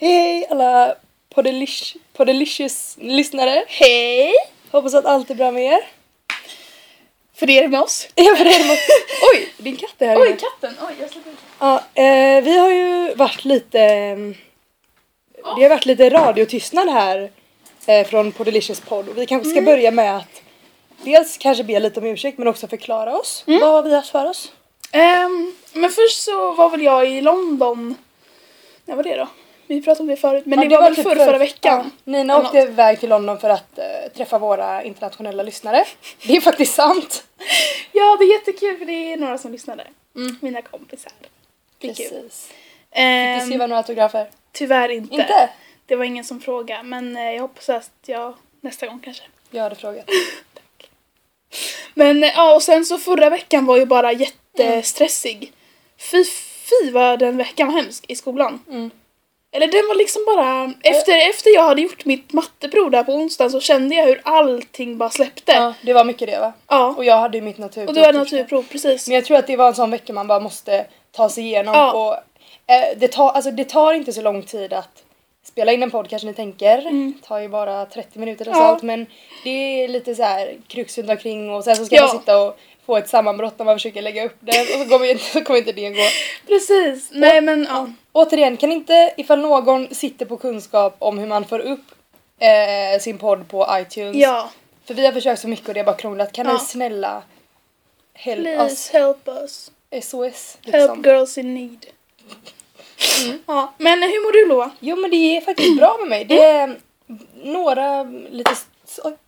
Hej alla Podelish- Podelicious-lyssnare. Hej! Hoppas att allt är bra med er. För er med oss. Ja, för det är det- Oj, din katt är här Oj, inne. katten! Oj, jag släpper ut Ja, eh, vi har ju varit lite... ehm, Det har varit lite radiotystnad här eh, från Podelicious podd och vi kanske ska börja med att dels kanske be lite om ursäkt men också förklara oss. Vad har vi haft för oss? Ehm, Men först så var väl jag i London. När var det då? Vi pratade om det förut, men Ja, det, var väl typ förra, för- förra veckan. Ja, Nina Eller åkte iväg till London för att eh, träffa våra internationella lyssnare. Det är faktiskt sant. Ja, det är jättekul för det är några som lyssnade. Mm. Mina kompisar. Det är. Precis. Ehm, Fick du skriva några autografer? tyvärr inte. Inte? Det var ingen som frågade, men eh, jag hoppas att jag nästa gång kanske. Jag hade frågat. Men eh, ja, och sen så förra veckan var ju bara jättestressig. Fy, fy vad den veckan var hemsk i skolan. Mm. Eller den var liksom bara, efter, efter jag hade gjort mitt matteprov där på onsdagen så kände jag hur allting bara släppte. Ja. Ja, det var mycket det va? Och jag hade ju mitt naturprov. Och du hade naturprov, precis. Men jag tror att det var en sån vecka man bara måste ta sig igenom Ja. och eh, det, tar, alltså, det tar inte så lång tid att spela in en podd kanske ni tänker. Mm. Det tar ju bara 30 minuter och Ja. sånt men det är lite så här krux runt omkring och sen så ska Ja. man sitta och få ett sammanbrott när man försöker lägga upp det och så kommer inte, så kommer inte det gå. Precis. Nej men ja. Återigen, kan inte ifall någon sitter på kunskap om hur man får upp eh, sin podd på iTunes. Ja. För vi har försökt så mycket och det är bara krånglat. Kan Ja. ni snälla help Please oss? help us. SOS Help liksom. girls in need. Ja, men hur mår du Loa? Jo men det är faktiskt bra med mig. Det är några lite,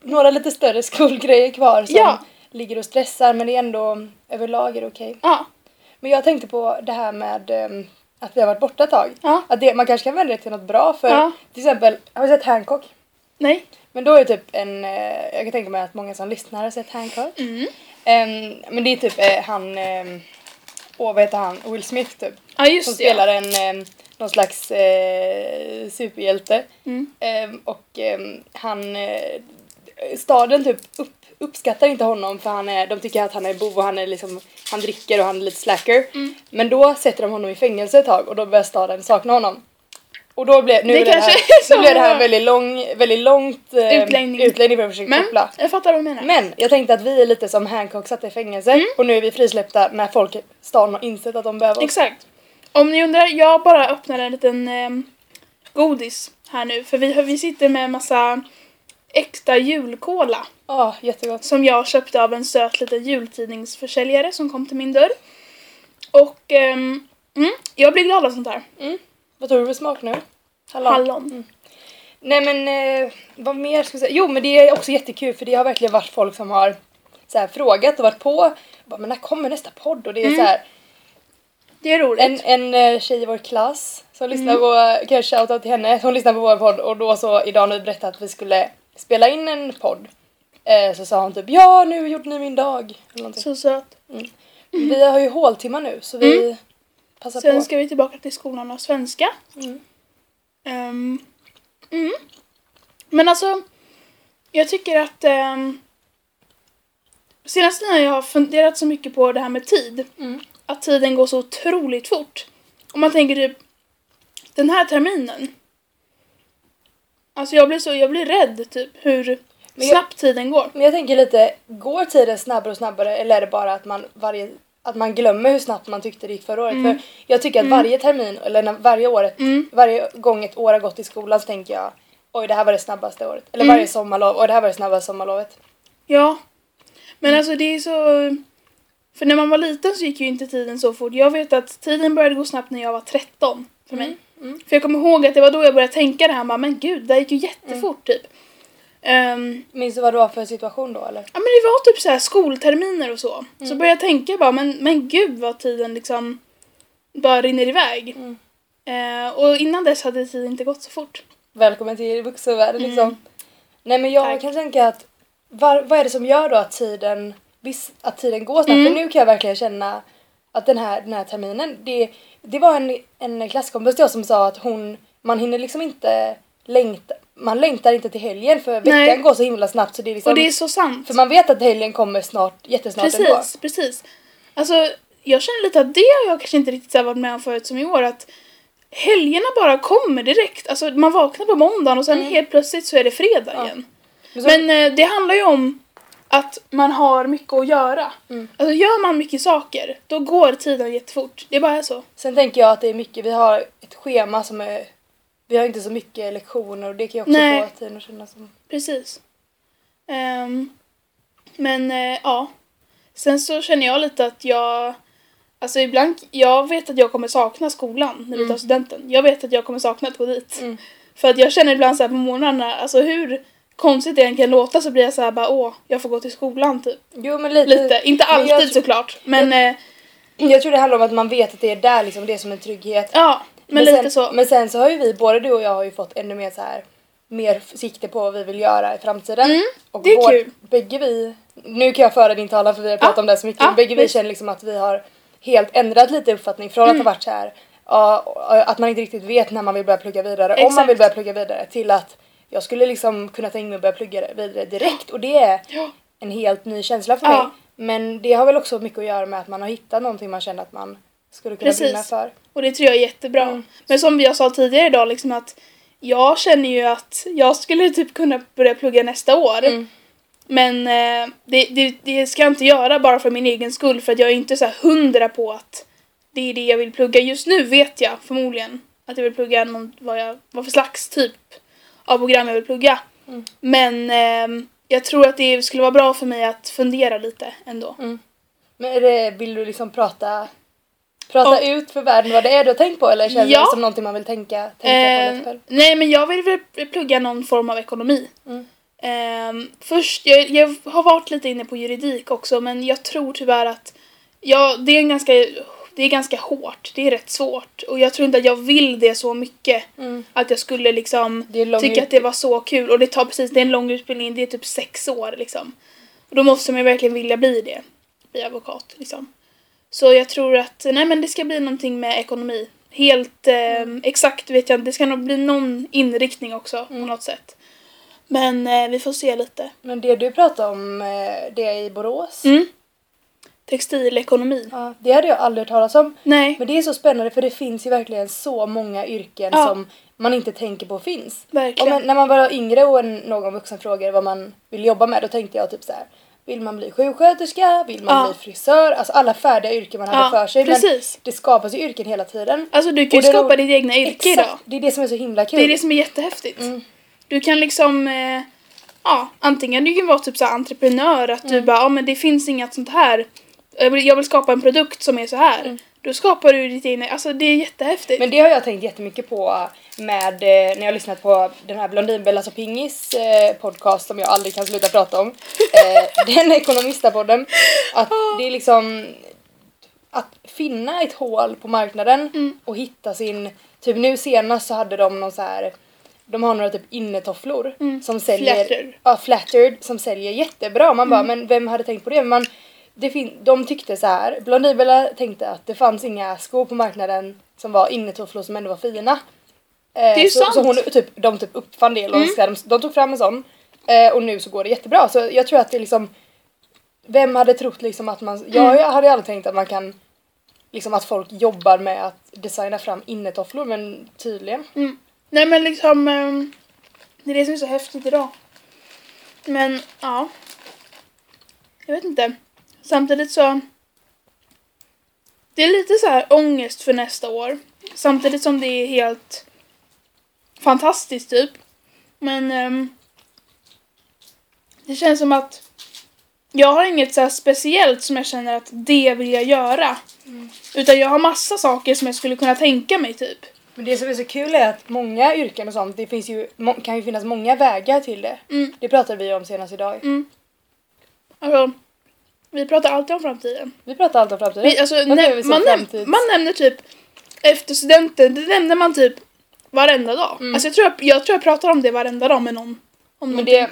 några lite större skolgrejer kvar som Ja. Ligger och stressar men det är ändå överlag är det okej. Ja. Men jag tänkte på det här med ehm, att vi har varit borta ett tag. Ja. Att det, man kanske kan vända det till något bra för Ja. till exempel, har du sett Hancock? Nej. Men då är det typ en, eh, jag kan tänka mig att många som lyssnar har sett Hancock. Mm. Ehm, men det är typ eh, han, um, åh vad heter han, Will Smith typ. Ja just Som spelar en, eh, någon slags eh, superhjälte. Mm. Ehm, och ehm, han, staden typ upp, uppskattar inte honom för han är, de tycker att han är bov och han är liksom, han dricker och han är lite slacker. Mm. Men då sätter de honom i fängelse ett tag och då börjar staden sakna honom. Och då blev, nu Det det, här, nu blev det här väldigt, lång, väldigt långt eh, Utläggning. utläggning för att försöka Men koppla. jag fattar vad du menar. Men jag tänkte att vi är lite som Hancock satt i fängelse Mm. och nu är vi frisläppta när folk i stan har insett att de behöver oss. Exakt. Om ni undrar, jag bara öppnade en liten ehm, godis här nu för vi, vi sitter med en massa äkta julkola Ja, jättegott. som jag köpte av en söt liten jultidningsförsäljare som kom till min dörr. Och ehm, mm, jag blir glad av sånt här. Vad tror du för smak nu? Hallon. Hallon. Nej men eh, vad mer ska jag säga? Jo men det är också jättekul för det har verkligen varit folk som har så här, frågat och varit på. Bara, men när kommer nästa podd? Och det är Mm. så här, Det är roligt. en, en eh, tjej i vår klass som lyssnar Mm. på, kan jag shouta till henne, hon lyssnar på vår podd och då så idag när vi berättade att vi skulle spela in en podd eh, så sa hon typ ja nu gjorde ni min dag. Eller någonting. Så söt. Vi har ju håltimmar nu så vi passar Sen på. ska vi tillbaka till skolan och svenska. Mm. Ehm, mm. Men alltså, jag tycker att um, senaste tiden har jag funderat så mycket på det här med tid. Mm. Att tiden går så otroligt fort. Om man tänker typ den här terminen. Alltså jag blir så, jag blir rädd typ hur Men jag- snabbt tiden går. Men jag tänker lite, går tiden snabbare och snabbare eller är det bara att man, varje, att man glömmer hur snabbt man tyckte det gick förra året? För jag tycker att varje termin, eller när, varje, året, Mm. varje gång ett år har gått i skolan så tänker jag oj det här var det snabbaste året. Eller Mm. varje sommarlov, oj det här var det snabbaste sommarlovet. Ja. Men Mm. alltså det är så... För när man var liten så gick ju inte tiden så fort. Jag vet att tiden började gå snabbt när jag var 13 för mig. mm. För jag kommer ihåg att det var då jag började tänka det här, men gud, det här gick ju jättefort Mm. typ. Ehm, Minns du vad det var för situation då eller? ja men det var typ så här skolterminer och så. Så Mm. började jag tänka bara, men, men gud vad tiden liksom bara rinner iväg. Mm. Eh, och innan dess hade tiden inte gått så fort. Välkommen till vuxenvärlden liksom. Mm. Nej men jag Tack. kan tänka att var, vad är det som gör då att tiden, visst, att tiden går snabbt? Mm. För nu kan jag verkligen känna att den här, den här terminen, det, det var en, en klasskompis till oss som sa att hon, man hinner liksom inte längta, man längtar inte till helgen för veckan Nej. går så himla snabbt så det är liksom, Och det är så sant. för man vet att helgen kommer snart, jättesnart ändå. Precis, precis. Alltså, jag känner lite att det har jag kanske inte riktigt så varit med om förut som i år. Att helgerna bara kommer direkt. Alltså man vaknar på måndagen och sen helt plötsligt så är det fredag Ja. igen. Men så- Men eh, det handlar ju om att man har mycket att göra. Mm. Alltså gör man mycket saker, då går tiden jättefort. Det bara är så. Sen tänker jag att det är mycket, vi har ett schema som är vi har inte så mycket lektioner och det kan ju också Nej. få tiden att kännas som... Precis. Ehm, men eh, ja. Sen så känner jag lite att jag Alltså ibland, jag vet att jag kommer sakna skolan när vi Mm. tar studenten. Jag vet att jag kommer sakna att gå dit. Mm. För att jag känner ibland så här på morgnarna, alltså hur konstigt det än kan låta så blir jag så här bara åh, jag får gå till skolan typ. Jo men lite, Lite, inte men alltid jag tror- såklart men eh, Jag tror det handlar om att man vet att det är där liksom, det är som en trygghet. ja, men, lite sen, så. Men sen så har ju vi, både du och jag har ju fått ännu mer så här mer sikte på vad vi vill göra i framtiden. Mm, och det är vår- kul. Bägge vi, nu kan jag föra din talan för vi har pratat Ja, om det så mycket, ja, men bägge vi känner liksom att vi har helt ändrat lite uppfattning från att Mm. ha varit så här att man inte riktigt vet när man vill börja plugga vidare, om man Exakt. vill börja plugga vidare till att jag skulle liksom kunna tänka mig att börja plugga vidare direkt och det är Ja. en helt ny känsla för mig. Men det har väl också mycket att göra med att man har hittat någonting man känner att man skulle kunna Precis. brinna för. Och det tror jag är jättebra. Mm. Men som jag sa tidigare idag liksom att jag känner ju att jag skulle typ kunna börja plugga nästa år. Mm. Men eh, det, det, det ska jag inte göra bara för min egen skull för att jag är inte så hundra på att det är det jag vill plugga. Just nu vet jag förmodligen att jag vill plugga någon, vad, jag, vad för slags typ av program jag vill plugga. Mm. Men ehm, jag tror att det skulle vara bra för mig att fundera lite ändå. Men är det, vill du liksom prata, prata Och- ut för världen vad det är du har tänkt på eller känns Ja. det som någonting man vill tänka, tänka på Eh, lite själv? nej men jag vill väl plugga någon form av ekonomi. Mm. Ehm, först, jag, jag har varit lite inne på juridik också men jag tror tyvärr att ja, det, är ganska, det är ganska hårt, det är rätt svårt och jag tror inte att jag vill det så mycket Mm. att jag skulle liksom tycka att det var så kul och det tar precis, det är en lång utbildning, det är typ sex år liksom. Och då måste man ju verkligen vilja bli det, bli advokat liksom. Så jag tror att, nej men det ska bli någonting med ekonomi. Helt eh, exakt vet jag inte, det ska nog bli någon inriktning också på något sätt. Men eh, vi får se lite. Men det du pratade om, eh, det är i Borås. Mm. Textilekonomi. Ja, det hade jag aldrig hört talas om. Nej, Men det är så spännande för det finns ju verkligen så många yrken Ja. som man inte tänker på finns. Och verkligen. men, när man var yngre och någon vuxen frågade vad man vill jobba med då tänkte jag typ så här. Vill man bli sjuksköterska? Vill man Ja. bli frisör? Alltså alla färdiga yrken man hade Ja, för sig. Men precis. det skapas ju yrken hela tiden. Alltså du kan ju skapa ditt egna yrke idag. Det är det som är så himla kul. Det är det som är jättehäftigt. Mm. Du kan liksom, eh, ja, antingen du kan vara typ så entreprenör, att Mm. du bara, ja men det finns inget sånt här. Jag vill, jag vill skapa en produkt som är så här. Mm. Då skapar du ditt egna, alltså det är jättehäftigt. Men det har jag tänkt jättemycket på med eh, när jag har lyssnat på den här Blondinbellas och Pingis eh, podcast som jag aldrig kan sluta prata om. Eh, den ekonomistapodden. Att det är liksom att finna ett hål på marknaden Mm. och hitta sin, typ nu senast så hade de någon så här de har några typ innetofflor Mm. som säljer, Flattered. ja flattered som säljer jättebra. Man bara Mm. men vem hade tänkt på det? Man, det fin- de tyckte så här, Blondinbella tänkte att det fanns inga skor på marknaden som var innetofflor som ändå var fina. Eh, Det är så, sant. så hon, typ, de typ uppfann det, Mm. de, de tog fram en sån eh, och nu så går det jättebra. Så jag tror att det är liksom vem hade trott liksom att man, Mm. jag, jag hade aldrig tänkt att man kan liksom att folk jobbar med att designa fram innetofflor men tydligen. Mm. Nej men liksom, ehm, det är det som är så häftigt idag. Men ja. Jag vet inte. Samtidigt så. Det är lite så här ångest för nästa år. Samtidigt som det är helt fantastiskt typ. Men ehm, det känns som att jag har inget så speciellt som jag känner att det vill jag göra. Utan jag har massa saker som jag skulle kunna tänka mig typ. Men det som är så kul är att många yrken och sånt, det finns ju, kan ju finnas många vägar till det. Mm. Det pratade vi om senast idag. Mm. Alltså, vi pratar alltid om framtiden. Vi pratar alltid om framtiden. Vi, alltså, Varför nä- vi man, framtids- man nämner typ efter studenten, det nämner man typ varenda dag. Mm. Alltså jag tror jag, jag tror jag pratar om det varenda dag med någon. Om Men någonting. det,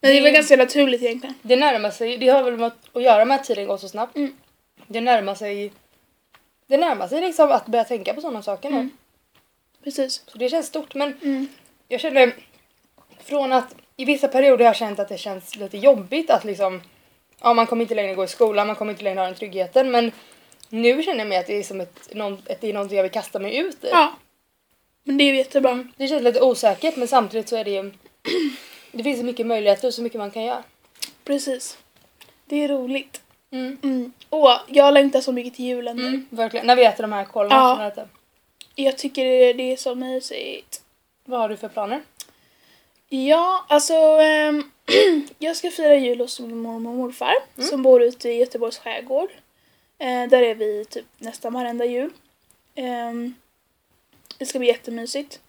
Men det är väl ganska naturligt egentligen. det närmar sig, det har väl med att göra med att tiden går så snabbt. Mm. Det närmar sig, det närmar sig liksom att börja tänka på sådana saker nu. Mm. Precis. Så det känns stort men Mm. jag känner från att i vissa perioder har jag känt att det känns lite jobbigt att liksom ja man kommer inte längre gå i skolan, man kommer inte längre ha den tryggheten men Nu känner jag mig att det är som ett, någon, att det är någonting jag vill kasta mig ut i. Ja. Men det är jättebra. Det känns lite osäkert men samtidigt så är det ju Det finns så mycket möjligheter och så mycket man kan göra. Precis. Det är roligt. Mm. Mm. Åh, jag längtar så mycket till julen nu. Mm, verkligen. När vi äter de här kolmarna. Ja. Jag tycker det, det är så mysigt. Vad har du för planer? Ja, alltså ehm, jag ska fira jul hos min mormor och morfar som bor ute i Göteborgs skärgård. Eh, där är vi typ nästan varenda jul. Ehm, det ska bli jättemysigt.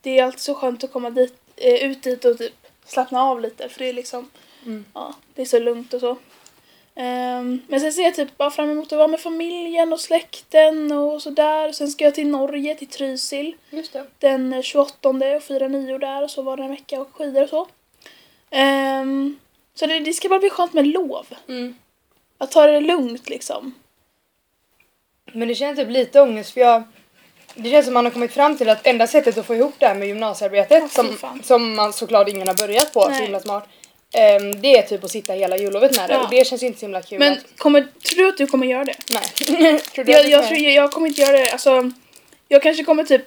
Det är alltid så skönt att komma dit, eh, ut dit och typ slappna av lite för det är liksom, Mm. ja, det är så lugnt och så. Ehm, men sen ser jag typ bara fram emot att vara med familjen och släkten och sådär. Sen ska jag till Norge, till Trysil den 28 och fira nyår där och så var det en vecka och skidor och så. Ehm, så det, det ska bara bli skönt med lov. Mm. Att ta det lugnt liksom. Men det känns typ lite ångest för jag det känns som man har kommit fram till att enda sättet att få ihop det här med gymnasiearbetet fy som, fan. som man såklart ingen har börjat på, så Nej. himla smart. ehm, det är typ att sitta hela jullovet med det Ja. och det känns inte så himla kul. Men att, kommer, tror du att du kommer göra det? nej. tror du Jag, jag, tror, jag, jag kommer inte göra det. Alltså, jag kanske kommer typ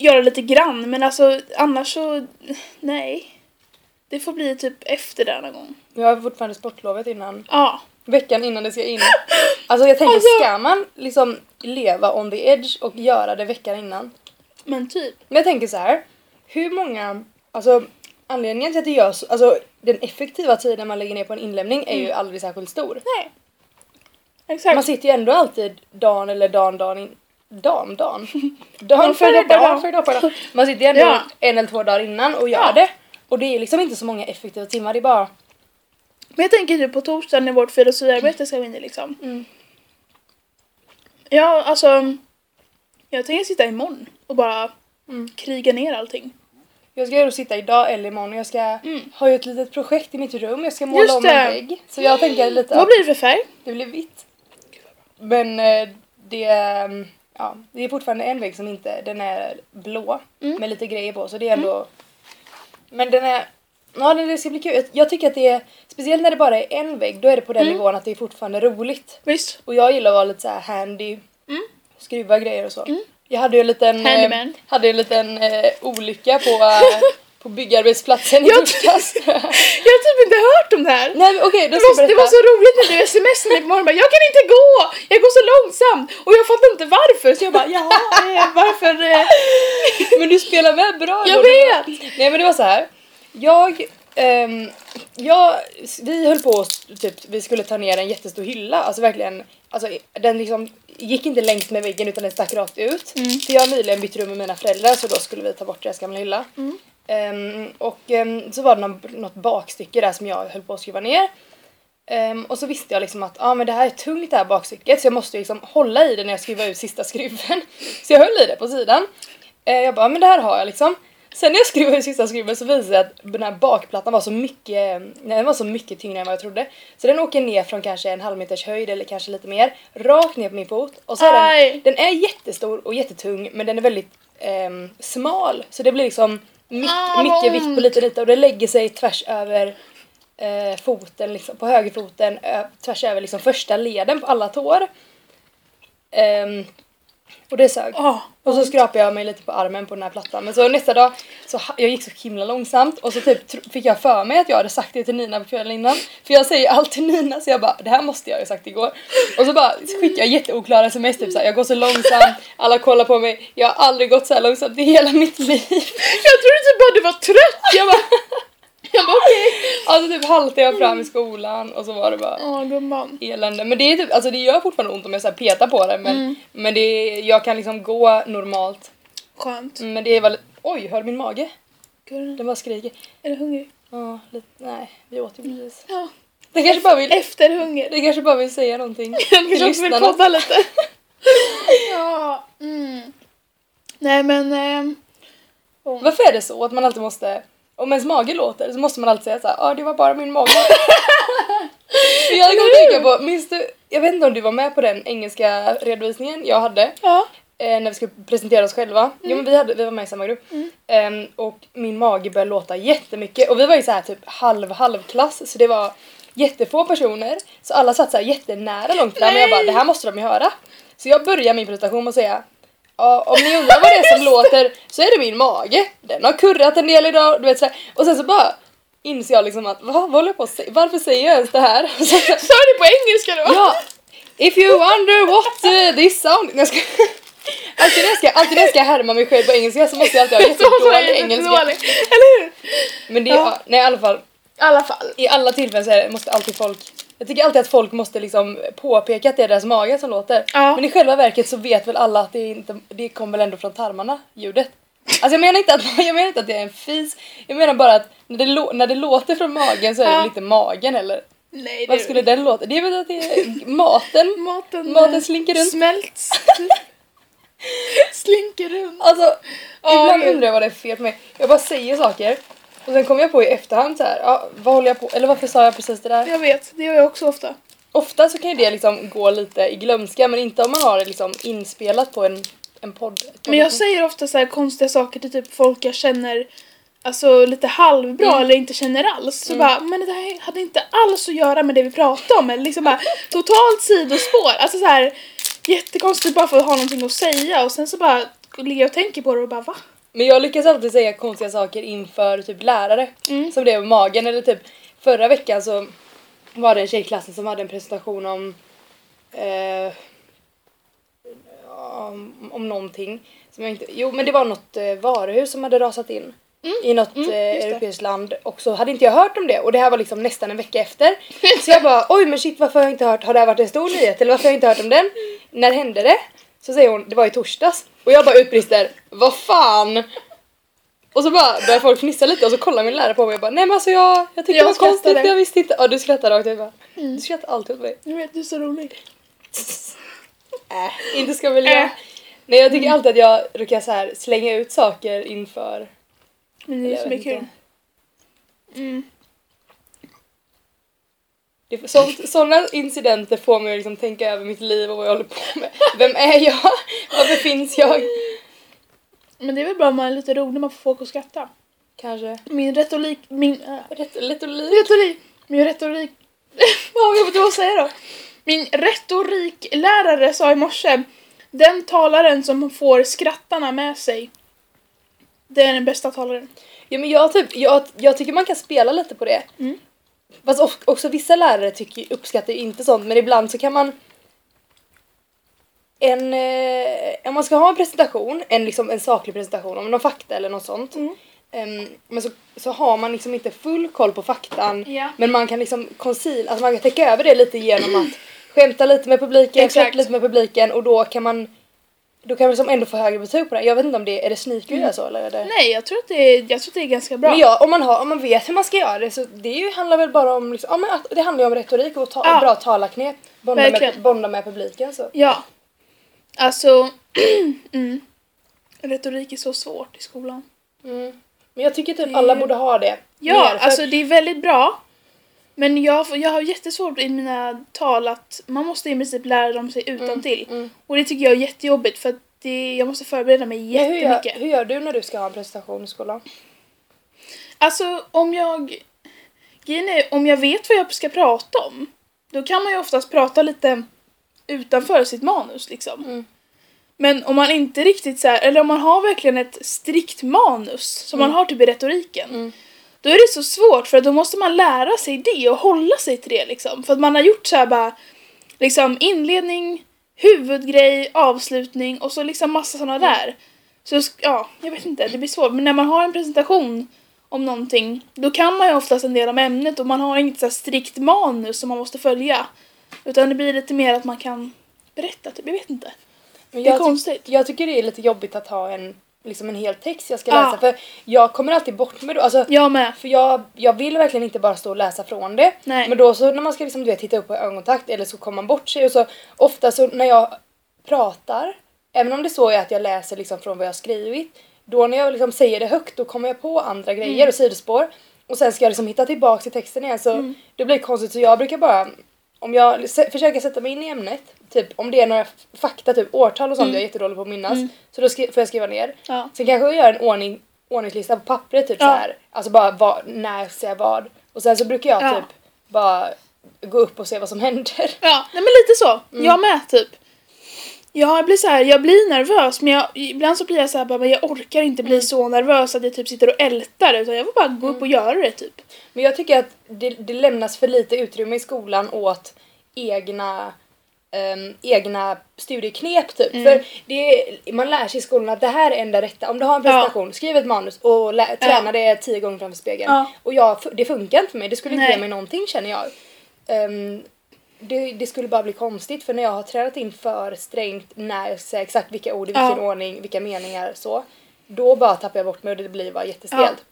göra lite grann men alltså annars så nej. Det får bli typ efter där någon gång. Jag har fortfarande sportlovet innan, Ja. veckan innan det ska in. Alltså jag tänker, Alltså- ska man liksom leva on the edge och göra det veckan innan? Men typ. Men jag tänker så här. hur många, alltså anledningen till att det görs, alltså den effektiva tiden man lägger ner på en inlämning är ju aldrig särskilt stor. Nej. Exakt. Man sitter ju ändå alltid dagen eller dagen, dagen in, dagen, dagen. Dagen Dagen före dagen, dagen. före dag, före dag. Man sitter ju ändå Ja. en eller två dagar innan och gör Ja. det. Och det är liksom inte så många effektiva timmar, det är bara Men jag tänker typ på torsdag när vårt filosofiarbete ska in i liksom. Mm. Ja, alltså. Jag tänker sitta imorgon och bara Mm. kriga ner allting. Jag ska ju sitta idag eller imorgon och jag ska Mm. ha ju ett litet projekt i mitt rum. Jag ska måla Just om det. en vägg. Så jag tänker lite Vad blir det för färg? det blir vitt. Men eh, det, mm, ja, det är fortfarande en vägg som inte, den är blå Mm. med lite grejer på så det är ändå Men den är, ja det ska bli kul. Jag- tycker att det är, speciellt när det bara är en vägg, då är det på den Mm. nivån att det är fortfarande roligt. Visst. Och jag gillar att vara lite så här handy, Mm. skruva grejer och så. Mm. Jag hade ju en liten, eh, hade en liten eh, olycka på, på byggarbetsplatsen i Jag- torsdags. Jag har typ inte hört om det här. Nej men då Det var, det var så roligt när du smsade mig på morgonen Jag kan inte gå! Jag går så långsamt! Och jag fattar inte varför så jag bara jaha, eh, varför? Eh? Men du spelar med bra Jag vet! Nej men det var så här. Jag, ehm, jag, vi höll på att typ, vi skulle ta ner en jättestor hylla, alltså verkligen, alltså den liksom gick inte längs med väggen utan den stack rakt ut. Mm. För jag har nyligen bytt rum med mina föräldrar så då skulle vi ta bort deras gamla hylla. Mm. Ehm, och ehm, så var det någon, något bakstycke där som jag höll på att skruva ner. Ehm, och så visste jag liksom att ah, men det här är tungt det här bakstycket så jag måste liksom hålla i det när jag skruvar ut sista skruven. Så jag höll i det på sidan. Eh, jag bara, men det här har jag liksom. Sen när jag skruvade ut sista skruven så visade det sig att den här bakplattan var så mycket, nej, den var så mycket tyngre än vad jag trodde. Så den åker ner från kanske en halv meters höjd eller kanske lite mer, rakt ner på min fot. Och så är den, den är jättestor och jättetung men den är väldigt smal. Så det blir liksom mycket, Ah, mycket vikt på lite yta och det lägger sig tvärs över eh, foten, liksom, på högerfoten, ö, tvärs över liksom första leden på alla tår. Ehm, och det sög. Ah, Och så skrapade jag mig lite på armen på den här plattan. Men så nästa dag, så jag gick så himla långsamt och så typ fick jag för mig att jag hade sagt det till Nina på kvällen innan. För jag säger allt till Nina så jag bara, det här måste jag ha sagt igår. Och så bara skickade jag jätteoklara sms typ såhär, jag går så långsamt, alla kollar på mig, jag har aldrig gått så långsamt i hela mitt liv. jag trodde typ bara du var trött! Jag bara, jag bara okej. Alltså typ haltade jag fram i skolan och så var det bara Åh gumman. elände. Men det är typ, alltså det gör fortfarande ont om jag så här petar på det men, Mm. men det är, jag kan liksom gå normalt. Skönt. Men det är väl, oj hör du min mage? Gud, Den bara skriker. Är du hungrig? Ja, lite, nej, vi åt ju precis. Ja. Den kanske bara vill, Efter hunger. den kanske bara vill säga någonting Jag till kanske vill lyssnarna. podda lite. ja. Mm. Nej men. ehm, åh. Varför är det så att man alltid måste, om ens mage låter så måste man alltid säga såhär, ja det var bara min mage. Jag kommit att tänka på, minns du, jag vet inte om du var med på den engelska redovisningen jag hade? Ja. eh, när vi skulle presentera oss själva. Jo men vi, hade, vi var med i samma grupp. Mm. Ehm, och min mage började låta jättemycket och vi var ju så här typ halv halvklass så det var jättefå personer så alla satt så här jättenära långt fram och jag bara det här måste de ju höra. Så jag börjar min presentation med att säga Ja, om ni undrar vad det är som låter så är det min mage. Den har kurrat en del idag. Du vet, så här. Och sen så bara inser jag liksom att vad, vad håller jag på att säga? Varför säger jag ens det här? Sa du på engelska då? ja, if you wonder what uh, this sound... Nej, ska, alltid, när jag ska, alltid när jag ska härma mig själv på engelska så måste jag alltid ha jättedålig engelska. Eller hur? Men det, Ja. ja. nej i alla fall. I alla fall. I alla tillfällen så är det, måste alltid folk jag tycker alltid att folk måste liksom påpeka att det är deras mage som låter. Ja. Men i själva verket så vet väl alla att det, inte, det kommer väl ändå från tarmarna, ljudet. Alltså jag menar, inte att, jag menar inte att det är en fis, jag menar bara att när det, när det låter från magen så är det väl inte magen heller. Nej, Vad skulle den låta? Det är väl att det är maten. Maten, Maten eh, slinker runt. Smälts. slinker runt. Alltså Ja, ibland undrar jag vad det är fel på mig. Jag bara säger saker och sen kommer jag på i efterhand så här, ja, vad håller jag på, eller varför sa jag precis det där? Jag vet, det gör jag också ofta. Ofta så kan ju det liksom gå lite i glömska men inte om man har det liksom inspelat på en, en podd. Men jag säger ofta så här konstiga saker till typ folk jag känner Alltså lite halvbra Mm. eller inte känner alls. Så Mm. bara, men det här hade inte alls att göra med det vi pratade om. Eller liksom bara totalt sidospår. Alltså så här jättekonstigt bara för att ha någonting att säga och sen så bara ligger jag och tänker på det och bara va? Men jag lyckas alltid säga konstiga saker inför typ lärare. Mm. Som det är med magen eller typ förra veckan så var det en tjej i klassen som hade en presentation om eh, om, om någonting. Som jag inte, jo men det var något eh, varuhus som hade rasat in. I något mm, eh, europeiskt land och så hade inte jag hört om det och det här var liksom nästan en vecka efter. Så jag bara oj men shit varför har jag inte hört, har det här varit en stor nyhet eller varför har jag inte hört om den? När hände det? Så säger hon det var i torsdags och jag bara utbrister vad fan? Och så bara börjar folk fnissa lite och så kollar min lärare på mig och bara nej men alltså jag, jag tyckte Jag det var konstigt skrattade. jag visste inte. Ja du skrattar rakt ut bara. Mm. Du skrattar alltid åt mig. Jag vet, du är så rolig. Äh, inte ska väl jag. Äh. Nej jag tycker alltid att jag brukar så här slänga ut saker inför. Men det är Jag så mycket kul. Mm. Det, sådana incidenter får mig att liksom tänka över mitt liv och vad jag håller på med. Vem är jag? Varför finns jag? Men det är väl bra om man är lite rolig man får folk att skratta. Kanske. Min retorik, min... Äh, lite liv. retorik, min retorik... Vad jag vet inte vad säga då. Min retoriklärare sa i morse, den talaren som får skrattarna med sig, det är den bästa talaren. Ja men jag, typ, jag, jag tycker man kan spela lite på det. Mm. Fast of- också vissa lärare tycker, uppskattar ju inte sånt men ibland så kan man en, eh, om man ska ha en presentation, en, liksom, en saklig presentation om någon fakta eller något sånt. Mm. ehm, men så, så har man liksom inte full koll på faktan Ja. men man kan liksom conceal, alltså man kan täcka över det lite genom att skämta lite med publiken, skratta lite med publiken och då kan man då kan man liksom ändå få högre betyg på det. Jag vet inte om det är det sneaky göra så eller är det? Nej, jag tror att det är, jag tror att det är ganska bra. Men ja, om man, har, om man vet hur man ska göra det så det ju, handlar väl bara om, liksom, ja, men att, det handlar ju om retorik och ta, Ja. bra talarknep. Bonda med, bonda med publiken så. Ja. Alltså, mm. Retorik är så svårt i skolan. Mm. Men jag tycker typ alla borde ha det. Ja, mer, alltså det är väldigt bra. Men jag, jag har jättesvårt i mina tal att man måste i princip lära dem sig utantill. mm. Och det tycker jag är jättejobbigt för att det, jag måste förbereda mig Men hur, gör, jättemycket. hur gör du när du ska ha en presentation i skolan? Alltså om jag... Grejen är, om jag vet vad jag ska prata om, då kan man ju oftast prata lite utanför sitt manus liksom. Mm. Men om man inte riktigt så här, eller om man har verkligen ett strikt manus som man Mm. har typ i retoriken, Mm. Då är det så svårt för då måste man lära sig det och hålla sig till det liksom. För att man har gjort så här bara, liksom inledning, huvudgrej, avslutning och så liksom massa sådana där. Så ja, jag vet inte, det blir svårt. Men när man har en presentation om någonting, då kan man ju oftast en del om ämnet och man har inget så strikt manus som man måste följa. Utan det blir lite mer att man kan berätta, typ. Jag vet inte. Men Det är jag, konstigt. jag tycker det är lite jobbigt att ha en, liksom en hel text jag ska Ja. läsa för jag kommer alltid bort med då. Alltså, Jag med. för jag, jag vill verkligen inte bara stå och läsa från det. Nej. Men då så när man ska liksom, du vet, titta upp på ögonkontakt eller så kommer man bort sig och så ofta så när jag pratar, även om det så är att jag läser liksom från vad jag har skrivit, då när jag liksom säger det högt då kommer jag på andra grejer Mm. och sidospår och sen ska jag liksom hitta tillbaks i texten igen så Mm. det blir konstigt så jag brukar bara om jag försöker sätta mig in i ämnet, typ om det är några fakta, typ årtal och sånt Mm. jag är jättedålig på att minnas, Mm. så då får jag skriva ner. Ja. Sen kanske jag gör en ordning, ordningslista på pappret typ Ja. så här. Alltså bara vad, när säger jag vad. Och sen så brukar jag Ja. typ bara gå upp och se vad som händer. Ja, nej men lite så. Jag med typ. Jag blir så här, jag blir nervös men jag, ibland så blir jag så här, bara, jag orkar inte bli så nervös att jag typ sitter och ältar utan jag får bara gå upp och göra det typ. Men jag tycker att det, det lämnas för lite utrymme i skolan åt egna ehm, egna studieknep typ. För det man lär sig i skolan att det här är enda rätta. Om du har en presentation, skriv ett manus och lä- träna det tio gånger framför spegeln. Ja. Och jag, det funkar inte för mig, det skulle inte Nej. ge mig någonting känner jag. Ehm, det, det skulle bara bli konstigt för när jag har tränat in för strängt när jag säger exakt vilka ord i vilken Ja. ordning, vilka meningar så. Då bara tappar jag bort mig och det blir bara jättestelt. Ja.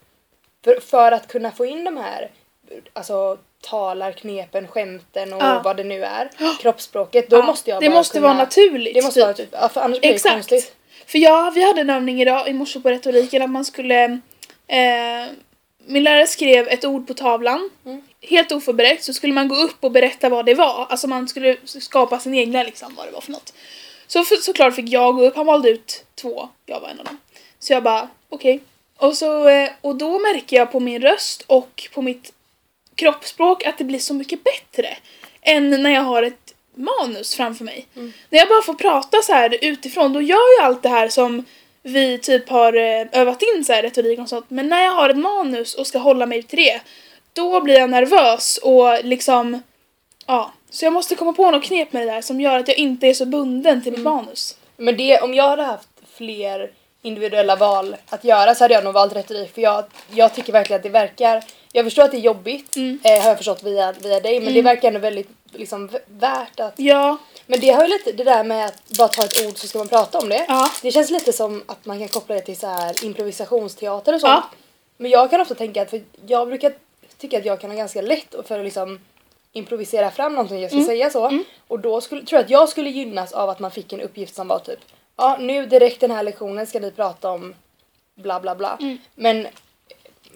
För, för att kunna få in de här alltså talarknepen, skämten och Ja. vad det nu är, kroppsspråket, då Ja, måste jag det bara måste kunna, vara naturligt. Det måste typ. vara typ, ja, för annars blir det Exakt. konstigt. För jag, vi hade en övning idag i morse på retoriken att man skulle eh, min lärare skrev ett ord på tavlan, Mm. Helt oförberett, så skulle man gå upp och berätta vad det var. Alltså man skulle skapa sin egna liksom, vad det var för något. Så för, såklart fick jag gå upp, han valde ut två, jag var en av dem. Så jag bara, okej. Och, så, eh, och då märker jag på min röst och på mitt kroppsspråk att det blir så mycket bättre än när jag har ett manus framför mig. När jag bara får prata så här utifrån, då gör jag allt det här som vi typ har eh, övat in så här retorik och sånt. Men när jag har ett manus och ska hålla mig till det, då blir jag nervös och liksom, ja. Så jag måste komma på något knep med det där som gör att jag inte är så bunden till mitt manus. Men det, om jag hade haft fler individuella val att göra så hade jag nog valt retorik för jag, jag tycker verkligen att det verkar jag förstår att det är jobbigt, Mm. eh, har jag förstått via, via dig, men det verkar ändå väldigt liksom, värt att... Ja, Men det har ju lite det där med att bara ta ett ord så ska man prata om det. Ja. Det känns lite som att man kan koppla det till så här improvisationsteater och sånt. Ja. Men jag kan ofta tänka att, för jag brukar tycka att jag kan ha ganska lätt för att liksom improvisera fram någonting jag ska Mm. säga så. Och då skulle, tror jag att jag skulle gynnas av att man fick en uppgift som var typ Ja nu direkt den här lektionen ska ni prata om bla bla bla. Mm. Men,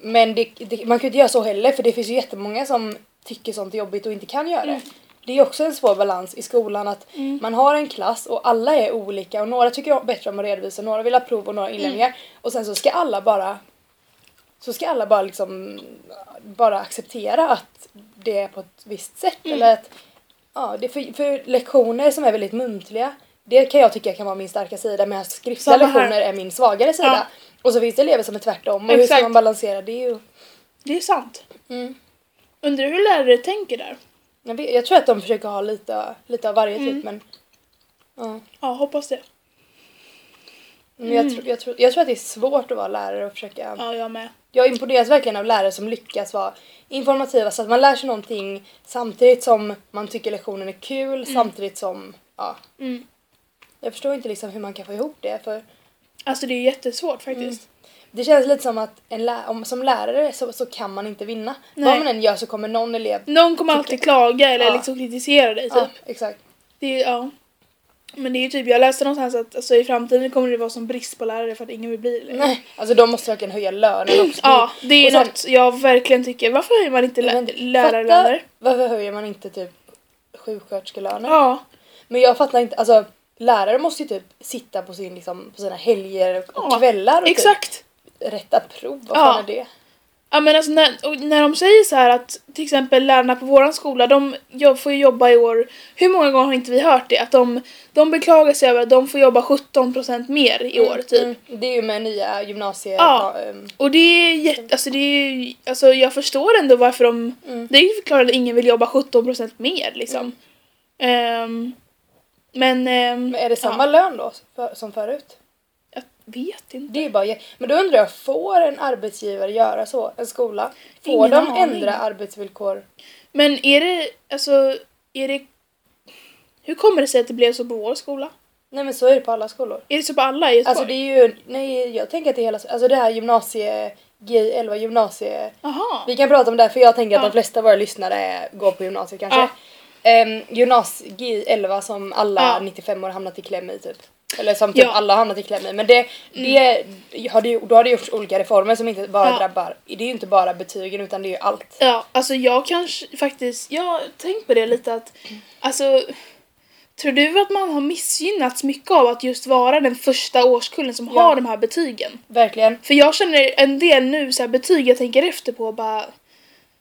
men det, det, man kan ju inte göra så heller för det finns ju jättemånga som tycker sånt är jobbigt och inte kan göra Mm. det. Det är också en svår balans i skolan att man har en klass och alla är olika och några tycker bättre om att redovisa, några vill ha prov och några inlämningar Mm. och sen så ska alla bara så ska alla bara liksom bara acceptera att det är på ett visst sätt Mm. eller att ja, det för, för lektioner som är väldigt muntliga det kan jag tycka kan vara min starka sida medan skriftliga lektioner är min svagare sida. Ja. Och så finns det elever som är tvärtom och hur ska Exakt. man balansera det? Är ju, det är sant. mm. Undrar hur lärare tänker där. jag, vet, jag tror att de försöker ha lite, lite av varje Mm. typ men ja. Ja, hoppas det. Men jag, tror, jag, tror, jag tror att det är svårt att vara lärare och försöka Ja, jag med. Jag imponeras verkligen av lärare som lyckas vara informativa så att man lär sig någonting samtidigt som man tycker lektionen är kul samtidigt som, ja. Mm. Jag förstår inte liksom hur man kan få ihop det för Alltså det är jättesvårt faktiskt. det känns lite som att en lä- om, som lärare så, så kan man inte vinna. Nej. Vad man än gör så kommer någon elev... Någon kommer alltid klaga eller Ja. liksom kritisera dig typ. Ja, exakt. Det är, ja. Men det är ju typ, jag läste någonstans att alltså, i framtiden kommer det vara som brist på lärare för att ingen vill bli det längre. Nej, alltså de måste verkligen höja lönen också. Ja, det är Och sen- något jag verkligen tycker. Varför höjer man inte lä- lärarlöner? Varför höjer man inte typ sjuksköterskelöner? Ja, Men jag fattar inte, alltså lärare måste ju typ sitta på, sin, liksom, på sina helger och Ja, kvällar och exakt. typ rätta prov. Vad Ja. fan är det? Ja men alltså när, när de säger så här att till exempel lärarna på våran skola, de jobb, får ju jobba i år, hur många gånger har inte vi hört det? Att de, de beklagar sig över att de får jobba 17% mer i år typ. Mm, det är ju med nya gymnasie... Ja. ehm, Och det är jätte, alltså det är alltså jag förstår ändå varför de, Mm. det är ju klart att ingen vill jobba 17% mer liksom. Ehm, men, ehm, Men är det samma ja, lön då för, som förut? Vet inte. Det är bara, men då undrar jag, får en arbetsgivare göra så? En skola? Får Ingen de aning. ändra arbetsvillkor? Men är det, alltså, är det, hur kommer det sig att det blev så på vår skola? Nej men så är det på alla skolor. Är det så på alla i Göteborg? Alltså det är ju, nej jag tänker att det är hela, alltså det här gymnasie, G11 gymnasie Jaha. Vi kan prata om det här för jag tänker att Ja. de flesta av våra lyssnare är, går på gymnasiet kanske. Ja. Um, gymnas G11 som alla Ja. 95 år hamnat i kläm i typ. Eller som typ Ja. alla har hamnat i kläm i. Men det, det har det, då har det gjorts olika reformer som inte bara Ja. drabbar, det är ju inte bara betygen utan det är ju allt. Ja, alltså jag kanske faktiskt, jag har tänkt på det lite att, alltså Tror du att man har missgynnats mycket av att just vara den första årskullen som Ja. har de här betygen? Verkligen. För jag känner en del nu så här betyg jag tänker efter på bara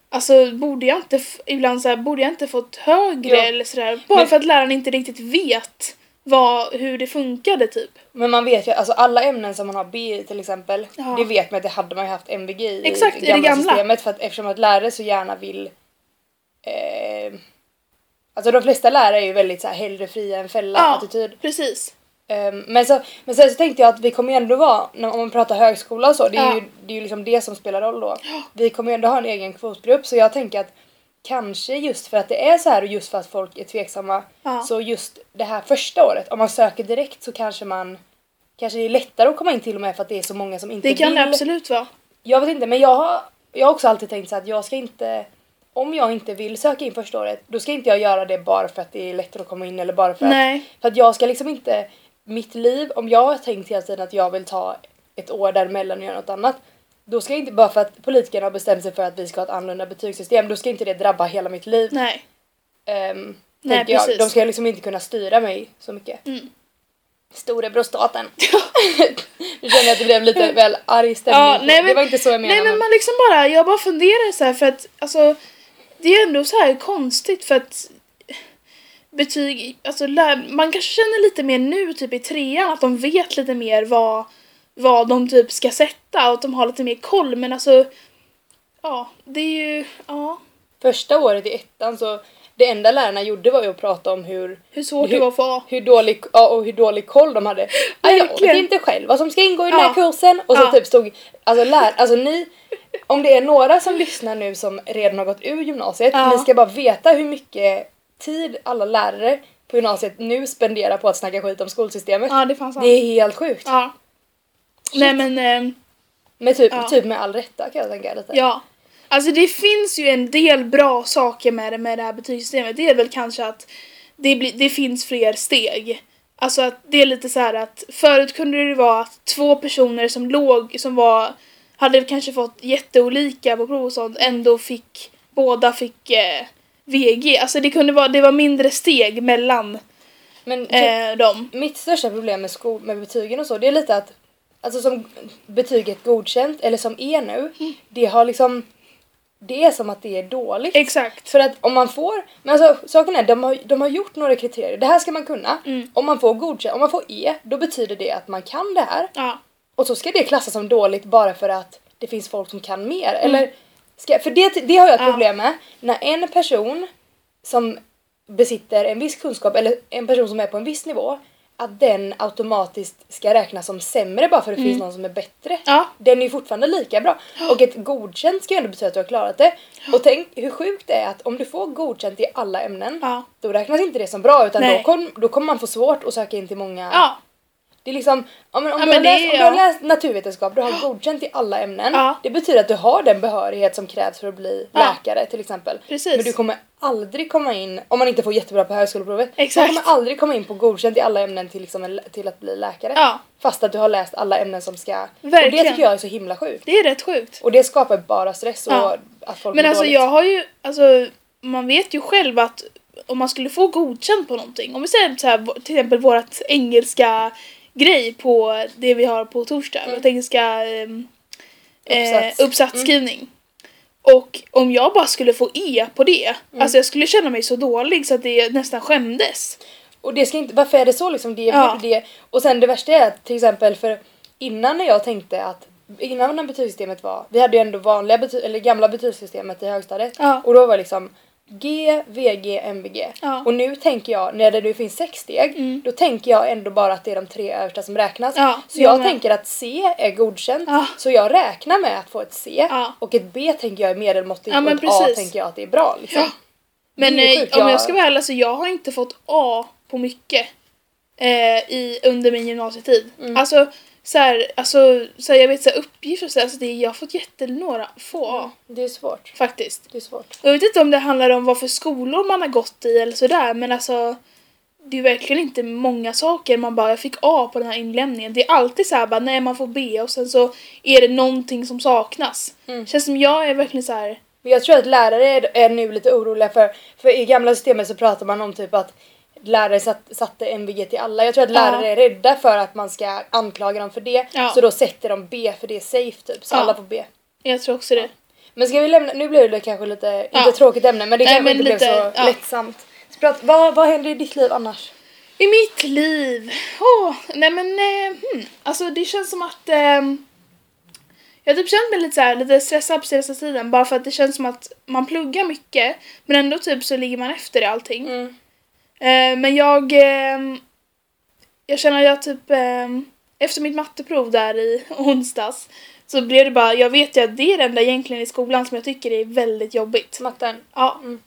Alltså borde jag inte, ibland så här, borde jag inte fått högre Ja. eller sådär. Bara Men- för att läraren inte riktigt vet vad, hur det funkade typ. Men man vet ju, alltså alla ämnen som man har B i till exempel, Ja. det vet man att det hade man ju haft MVG i, Exakt, i det gamla, gamla. systemet för att eftersom att lärare så gärna vill eh, Alltså de flesta lärare är ju väldigt så här hellre fria än fälla Ja. attityd. Precis. Ehm, men, så, men sen så tänkte jag att vi kommer ju ändå vara, om man pratar högskola och så, det är, Ja. ju, det är ju liksom det som spelar roll då. Vi kommer ju ändå ha en egen kvotgrupp så jag tänker att kanske just för att det är så här och just för att folk är tveksamma Ja. så just det här första året, om man söker direkt så kanske man Kanske det är lättare att komma in till och med för att det är så många som inte Det kan vill. det absolut vara. Jag vet inte men jag har, jag har också alltid tänkt så att jag ska inte om jag inte vill söka in första året då ska inte jag göra det bara för att det är lättare att komma in eller bara för att Nej. för att jag ska liksom inte, mitt liv, om jag har tänkt hela tiden att jag vill ta ett år däremellan och göra något annat. Då ska inte, bara för att politikerna har bestämt sig för att vi ska ha ett annorlunda betygssystem, då ska inte det drabba hela mitt liv. Nej. Um, Nej, tänker jag. precis. De ska liksom inte kunna styra mig så mycket. Mm. Storebror staten. nu känner jag att det blev lite väl arg stämning. Ja, nej, det men- var inte så jag menade. Nej men man liksom bara, jag bara funderar så här för att alltså det är ändå så här konstigt för att betyg, alltså man kanske känner lite mer nu typ i trean att de vet lite mer vad, vad de typ ska sätta och att de har lite mer koll men alltså ja, det är ju, ja, Första året i ettan så det enda lärarna gjorde var ju att prata om hur hur svårt Hur- det var att få A. hur dålig, ja, och hur dålig koll de hade. Ja, jag vet inte själv vad som ska ingå i den här Ja. kursen. Och så Ja. typ stod, alltså lär, alltså ni, om det är några som lyssnar nu som redan har gått ur gymnasiet, Ja. ni ska bara veta hur mycket tid alla lärare på gymnasiet nu spenderar på att snacka skit om skolsystemet. Ja, det fanns Det är helt sjukt. Ja. Nej men, ehm, Men typ, Ja. typ med all rätta kan jag tänka lite. Ja. Alltså det finns ju en del bra saker med det, med det här betygssystemet. Det är väl kanske att det, blir, det finns fler steg. Alltså att det är lite så här att förut kunde det vara att två personer som låg, som var, hade kanske fått jätteolika på prov och sånt, ändå fick, båda fick eh, VG. Alltså det kunde vara, det var mindre steg mellan Men typ, eh, dem. Mitt största problem med, skol- med betygen och så, det är lite att Alltså som betyget godkänt, eller som är nu, Mm. det har liksom Det är som att det är dåligt. Exakt. För att om man får, men alltså saken är, de har, de har gjort några kriterier, det här ska man kunna. Mm. Om man får godkänt, om man får E, då betyder det att man kan det här. Ja. Och så ska det klassas som dåligt bara för att det finns folk som kan mer. Mm. Eller, ska, för det, det har jag ett Ja. problem med. När en person som besitter en viss kunskap eller en person som är på en viss nivå att den automatiskt ska räknas som sämre bara för att det finns någon som är bättre. Ja. Den är ju fortfarande lika bra. Och ett godkänt ska ju ändå betyda att du har klarat det. Och tänk hur sjukt det är att om du får godkänt i alla ämnen Ja. då räknas inte det som bra utan då, kom, då kommer man få svårt att söka in till många Ja. Det är liksom, men om, Ja, du, har läst, är om du har läst naturvetenskap, du har godkänt i alla ämnen. Ja. Det betyder att du har den behörighet som krävs för att bli Ja. läkare till exempel. Precis. Men du kommer aldrig komma in, om man inte får jättebra på högskoleprovet, Exakt. du kommer aldrig komma in på godkänt i alla ämnen till, liksom en, till att bli läkare. Ja. Fast att du har läst alla ämnen som ska... Och det Verkligen. tycker jag är så himla sjukt. Det är rätt sjukt. Och det skapar bara stress och att folk Men alltså dåligt. jag har ju, alltså man vet ju själv att om man skulle få godkänt på någonting, om vi säger så här, till exempel vårat engelska grej på det vi har på torsdag, Mm. vårt engelska ehm, Uppsats. eh, uppsatsskrivning. Och om jag bara skulle få E på det, Mm. alltså jag skulle känna mig så dålig så att det nästan skämdes. Och det ska inte, varför är det så liksom? Det, Ja. det, och sen det värsta är att till exempel för innan när jag tänkte att innan när betygssystemet var, vi hade ju ändå vanliga bety- eller gamla betygssystemet i högstadiet Ja. och då var liksom G, VG, MVG. Ja. Och nu tänker jag, när det nu finns sex steg, Mm. då tänker jag ändå bara att det är de tre översta som räknas. Ja, så jag jag tänker att C är godkänt, Ja. så jag räknar med att få ett C. Och ett B tänker jag är medelmåttigt och ett A precis. tänker jag att det är bra. Liksom. Men eh, om jag- ska vara ärlig, alltså, jag har inte fått A på mycket eh, i, under min gymnasietid. Mm. Alltså, så här, alltså så här, jag vet så här, uppgifter och så här, alltså, det, jag har fått jättenågra få A Det är svårt. faktiskt. Det är svårt. Och jag vet inte om det handlar om vad för skolor man har gått i eller sådär men alltså det är verkligen inte många saker man bara jag fick A på den här inlämningen. Det är alltid så här bara nej man får B och sen så är det någonting som saknas. Mm. Känns som jag är verkligen så här. Men jag tror att lärare är, är nu lite oroliga för, för i gamla systemet så pratar man om typ att lärare satt, satte MVG till alla. Jag tror att Ja. lärare är rädda för att man ska anklaga dem för det. Ja. Så då sätter de B för det är safe typ. Så Ja. alla får B. Jag tror också det. Men ska vi lämna, nu blev det kanske lite, Ja. inte tråkigt ämne men det Nej, kanske men inte lite, blev så ja. lättsamt. Så prat, vad, vad händer i ditt liv annars? I mitt liv? Åh, nej men eh, hmm. alltså det känns som att ehm, jag har typ känt mig lite, så här, lite stressad på senaste tiden bara för att det känns som att man pluggar mycket men ändå typ så ligger man efter i allting. Mm. Eh, men jag, ehm, jag känner att jag typ ehm, efter mitt matteprov där i onsdags så blev det bara, jag vet ju att det är det enda egentligen i skolan som jag tycker är väldigt jobbigt. Matten. Ja. Mm.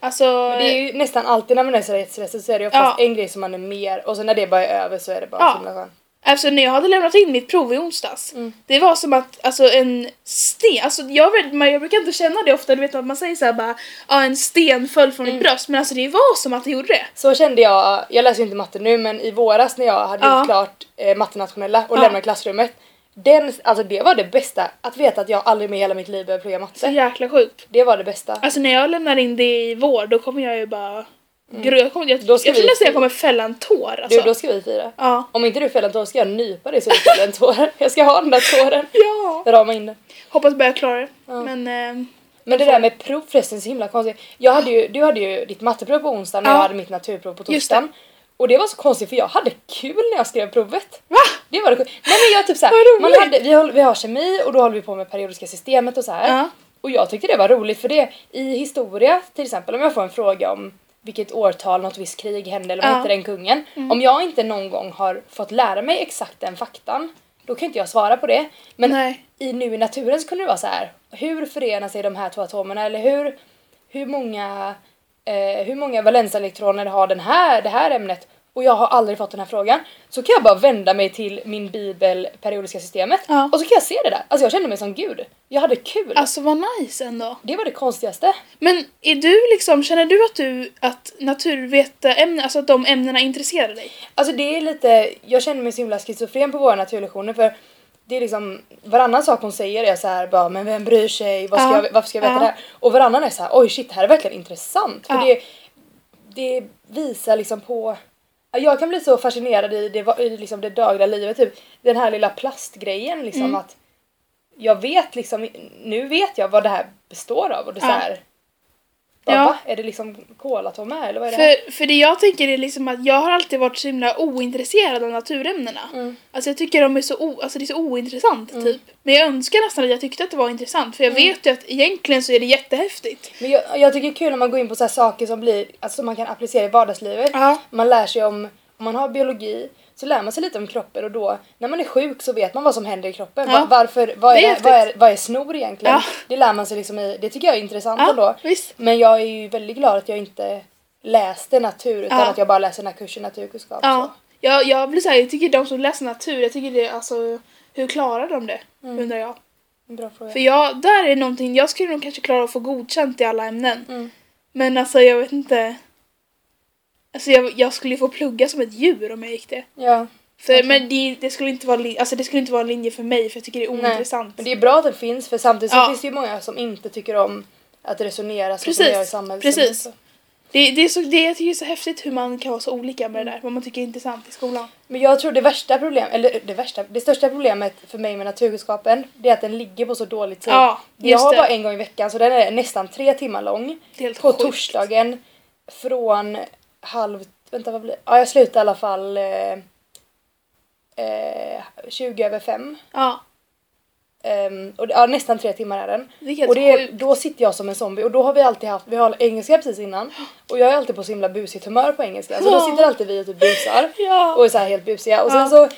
Alltså, Men det är ju nästan alltid när man är så stressad så är det oftast Ja. en grej som man är mer och sen när det bara är över så är det bara Ja. så himla skönt. Alltså när jag hade lämnat in mitt prov i onsdags, Mm. det var som att alltså en sten, alltså jag, man- jag brukar inte känna det ofta, du vet att man säger såhär bara ja en sten föll från Mm. mitt bröst men alltså det var som att det gjorde det. Så kände jag, jag läser ju inte matte nu men i våras när jag hade Ja. gjort klart eh, matte-nationella och Ja. lämnat klassrummet. Den, alltså det var det bästa, att veta att jag aldrig mer i hela mitt liv behöver plugga Så matte. jäkla sjukt. Det var det bästa. Alltså när jag lämnar in det i vår då kommer jag ju bara gro- jag, kommer, jag, Mm. Då ska jag tror vi- nästan jag kommer fälla en tår alltså. Du, då ska vi fira. Ja. Om inte du fäller en tår ska jag nypa dig så du fäller en tår. Jag ska ha den där tåren. Ja. Rama in den. Hoppas bara jag klarar det. Ja. Men ehm, Men det där med prov förresten är så himla konstigt. Jag hade ju, du hade ju ditt matteprov på onsdagen och Ja. jag hade mitt naturprov på torsdagen. Och det var så konstigt för jag hade kul när jag skrev provet. va? Det var det kul. Nej men jag typ såhär, man hade, vi, håller, vi har kemi och då håller vi på med periodiska systemet och så här. Ja. Och jag tyckte det var roligt för det i historia till exempel om jag får en fråga om vilket årtal något visst krig hände eller vad Ja. Mm. hette den kungen. Om jag inte någon gång har fått lära mig exakt den faktan då kan inte jag svara på det. Men Nej. i nu i naturen så kunde det vara så här. Hur förenar sig de här två atomerna eller hur, hur många eh, hur många valenselektroner har den här, det här ämnet? Och jag har aldrig fått den här frågan. Så kan jag bara vända mig till min bibel, periodiska systemet Ja. och så kan jag se det där. Alltså jag kände mig som gud. Jag hade kul. Alltså vad nice ändå. det var det konstigaste. Men är du liksom, känner du att du, att naturvetämnen, alltså att de ämnena intresserar dig? Alltså det är lite, jag känner mig så himla schizofren på våra naturlektioner för det är liksom varannan sak hon säger är så här bara men vem bryr sig, Vad ska Ja. jag, varför ska jag veta Ja. det här? Och varannan är så här oj shit det här är verkligen intressant för det, det visar liksom på jag kan bli så fascinerad i det, i liksom det dagliga livet, typ den här lilla plastgrejen liksom Mm. att jag vet liksom, nu vet jag vad det här består av och det Ja. så här, bara, Ja. va? Är det liksom kolatomer här eller vad är det här? För, för det jag tänker är liksom att jag har alltid varit så himla ointresserad av naturämnena. Mm. Alltså jag tycker de är så, o, alltså det är så ointressant Mm. typ. Men jag önskar nästan att jag tyckte att det var intressant för jag vet ju att egentligen så är det jättehäftigt. Men jag, jag tycker det är kul när man går in på så saker som blir, alltså man kan applicera i vardagslivet. Ja. Man lär sig om, om man har biologi så lär man sig lite om kroppen och då när man är sjuk så vet man vad som händer i kroppen. Ja. Va- Varför, vad, Det är är, vad, är, vad är snor egentligen? Ja. Det lär man sig liksom i, det tycker jag är intressant Ja, ändå. visst. Men jag är ju väldigt glad att jag inte läste natur utan Ja. att jag bara läser den här kursen naturkunskap. Ja. Jag, jag blir såhär, jag tycker de som läser natur, jag tycker det alltså hur klarar de det? Mm. Undrar jag. Bra fråga. För jag, där är någonting, jag skulle nog kanske klara att få godkänt i alla ämnen. Mm. Men alltså jag vet inte. Alltså jag, jag skulle ju få plugga som ett djur om jag gick det. Ja. För, Okej. Men det, det, skulle inte vara, alltså det skulle inte vara en linje för mig för jag tycker det är Nej, ointressant. Men det är bra att den finns för samtidigt så Ja. finns det ju många som inte tycker om att resonera så som Precis, gör i samhället. precis. Det, det, är så, det jag tycker det är så häftigt hur man kan vara så olika med det där. Vad man tycker är intressant i skolan. Men jag tror det värsta problemet, eller det värsta, det största problemet för mig med naturvetenskapen det är att den ligger på så dålig tid. Ja, jag har det. bara en gång i veckan så den är nästan tre timmar lång. Det På sjukt. torsdagen från halv, vänta vad blir? Ja jag slutar i alla fall eh, eh, 20 över fem. Ja, Ehm, och ja, nästan tre timmar är den. det är Och det är, då sitter jag som en zombie och då har vi alltid haft, vi har engelska precis innan. Och jag är alltid på så himla busigt humör på engelska. Så då sitter alltid vi och typ busar Ja, och är så här helt busiga. Och sen så,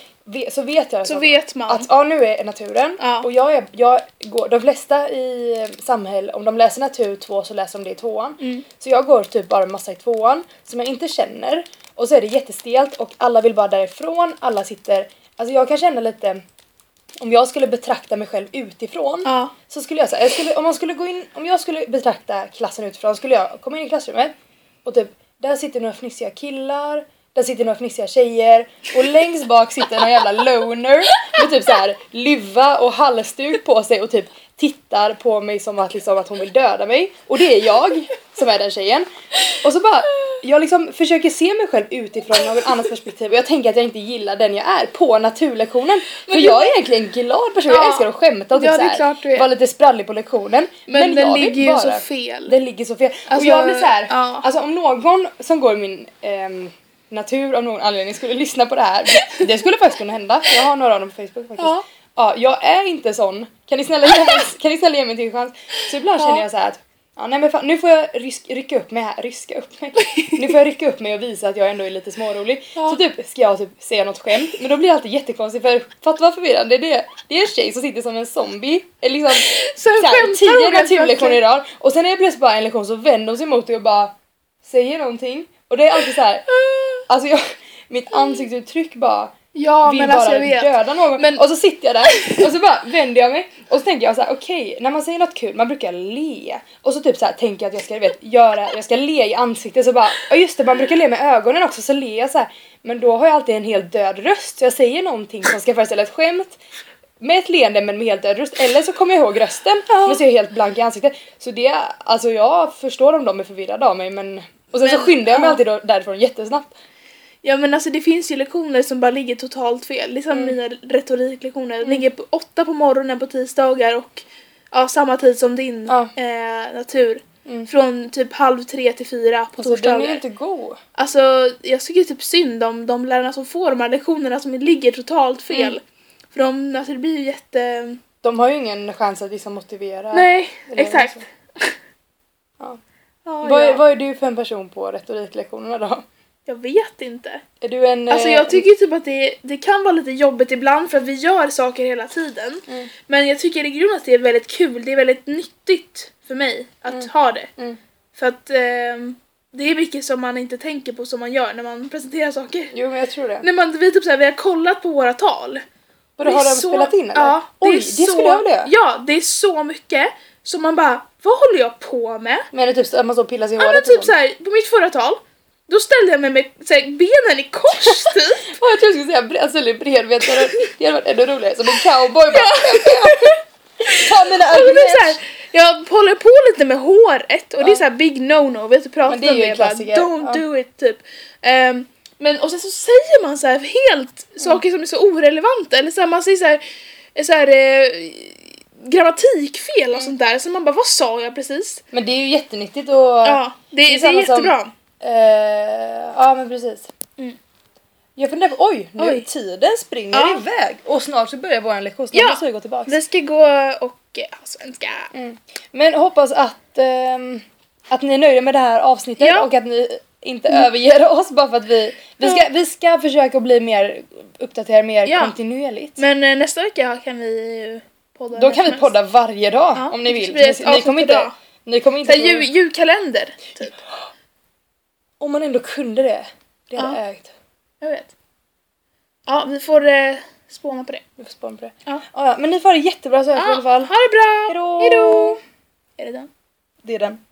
så vet jag så vet man. att ja, nu är naturen Ja. och jag, är, jag går, de flesta i eh, samhälle, om de läser natur 2 så läser de det i tvåan. Mm. Så jag går typ bara massa i tvåan som jag inte känner och så är det jättestelt och alla vill bara därifrån, alla sitter, alltså jag kan känna lite om jag skulle betrakta mig själv utifrån Ja, så skulle jag säga, om man skulle gå in, om jag skulle betrakta klassen utifrån skulle jag komma in i klassrummet och typ, där sitter några fnissiga killar, där sitter några fnissiga tjejer och längst bak sitter någon jävla loner med typ så här luva och halsduk på sig och typ tittar på mig som att, liksom, att hon vill döda mig och det är jag som är den tjejen. Och så bara, jag liksom försöker se mig själv utifrån någon annans perspektiv och jag tänker att jag inte gillar den jag är på naturlektionen. För du- jag är egentligen en glad person, jag Ja. älskar att skämta och typ Ja, det är så här, klart du är. vara lite sprallig på lektionen. Men, den jag vill ligger ju bara, så fel. Den ligger så fel. Alltså, och jag blir så här, ja. alltså om någon som går i min ehm, natur av någon anledning skulle lyssna på det här, det skulle faktiskt kunna hända. Jag har några av dem på Facebook faktiskt. Ja. Ja, jag är inte sån. Kan ni snälla ge mig, kan ni snälla ge mig en till chans? Så ibland Ja. känner jag så här att Ja, nej men fan, nu får jag rysk, rycka upp mig här, ryska upp mig. Nu får jag rycka upp mig och visa att jag ändå är lite smårolig. Ja. Så typ ska jag typ säga något skämt, men då blir det alltid jättekonstigt för fatta vad förvirrande det är. Det är en tjej som sitter som en zombie, liksom så här, tio naturlektioner i rad och sen är det plötsligt bara en lektion så vänder hon sig mot dig och bara säger någonting. Och det är alltid så här. alltså jag, mitt ansiktsuttryck bara Ja vill men bara alltså jag vet. döda någon. Men- Och så sitter jag där och så bara vänder jag mig och så tänker jag så här: okej, när man säger något kul, man brukar le. Och så typ så här tänker jag att jag ska vet, göra, jag ska le i ansiktet så bara, ja just det, man brukar le med ögonen också så ler jag så här. Men då har jag alltid en helt död röst så jag säger någonting som ska föreställa ett skämt med ett leende men med helt död röst. Eller så kommer jag ihåg rösten men så är jag helt blank i ansiktet. Så det, alltså jag förstår om de är förvirrade av mig men och sen så Men, skyndar jag mig ja. alltid därifrån jättesnabbt. Ja men alltså det finns ju lektioner som bara ligger totalt fel. Det är som Mm. mina retoriklektioner. De ligger på åtta på morgonen på tisdagar och ja, samma tid som din Ja. eh, natur. Mm. Från typ halv tre till fyra på Alltså den torsdagar. är ju inte god. Alltså jag tycker typ synd om de lärarna som får de här lektionerna som ligger totalt fel. Mm. För de, alltså det blir ju jätte... De har ju ingen chans att liksom motivera. Nej, exakt. så. Ja. Ja, Vad, är, vad är du för en person på retoriklektionerna då? Jag vet inte. Är du en... Alltså eh, jag tycker typ att det, det kan vara lite jobbigt ibland för att vi gör saker hela tiden. Mm. Men jag tycker i grunden att det är väldigt kul, det är väldigt nyttigt för mig att Mm. ha det. Mm. För att ehm, det är mycket som man inte tänker på som man gör när man presenterar saker. Jo men jag tror det. När man, vi, typ såhär, vi har kollat på våra tal. Vadå, Det har de så- spelat in eller? Ja, Oj, är det så, skulle jag vilja. Ja, det är så mycket som man bara, vad håller jag på med? Men är det typ så att man så pillar sig i Ja men håret och typ såhär, på mitt förra tal, då ställde jag mig med såhär, benen i kors typ. Jag trodde du skulle säga alltså, eller bredbent, det hade varit ännu roligare. Som en cowboy bara. Ta mina Ja, argument! jag håller på lite med håret och det är så här big no-no, vi har typ pratat Men det är om det. bara, Don't ja. do it typ. Ehm, men och sen så säger man så här helt saker som är så orelevanta eller så här, man säger så här, så här eh, grammatikfel Mm. och sånt där så man bara vad sa jag precis? Men det är ju jättenyttigt och... Ja, det, det är det är, samma som- jättebra. Eh, ja men precis. Mm. Jag funderar på, oj, nu Oj. tiden springer Ja. iväg och snart så börjar vår lektion, snart Ja. måste vi gå tillbaka. Vi ska gå och eh, ha svenska. Mm. Men hoppas att, ehm, att ni är nöjda med det här avsnittet Ja. Mm. och att ni inte överger oss bara för att vi, vi, ska, vi ska försöka bli mer uppdaterade mer kontinuerligt. Men eh, nästa vecka kan vi ju podda Då kan vi podda varje dag Ja, om ni vill. Ni, ni kommer inte, ni kommer inte Så här, jul, julkalender, typ. Om man ändå kunde det. Det hade Ja. ägt. Jag vet. Ja, vi får eh, spåna på det. Vi får spana på det. Ja. Ja, ja, men ni får ha det jättebra så här i alla fall. ha det bra! Hejdå! Hejdå! Är det den? Det är den.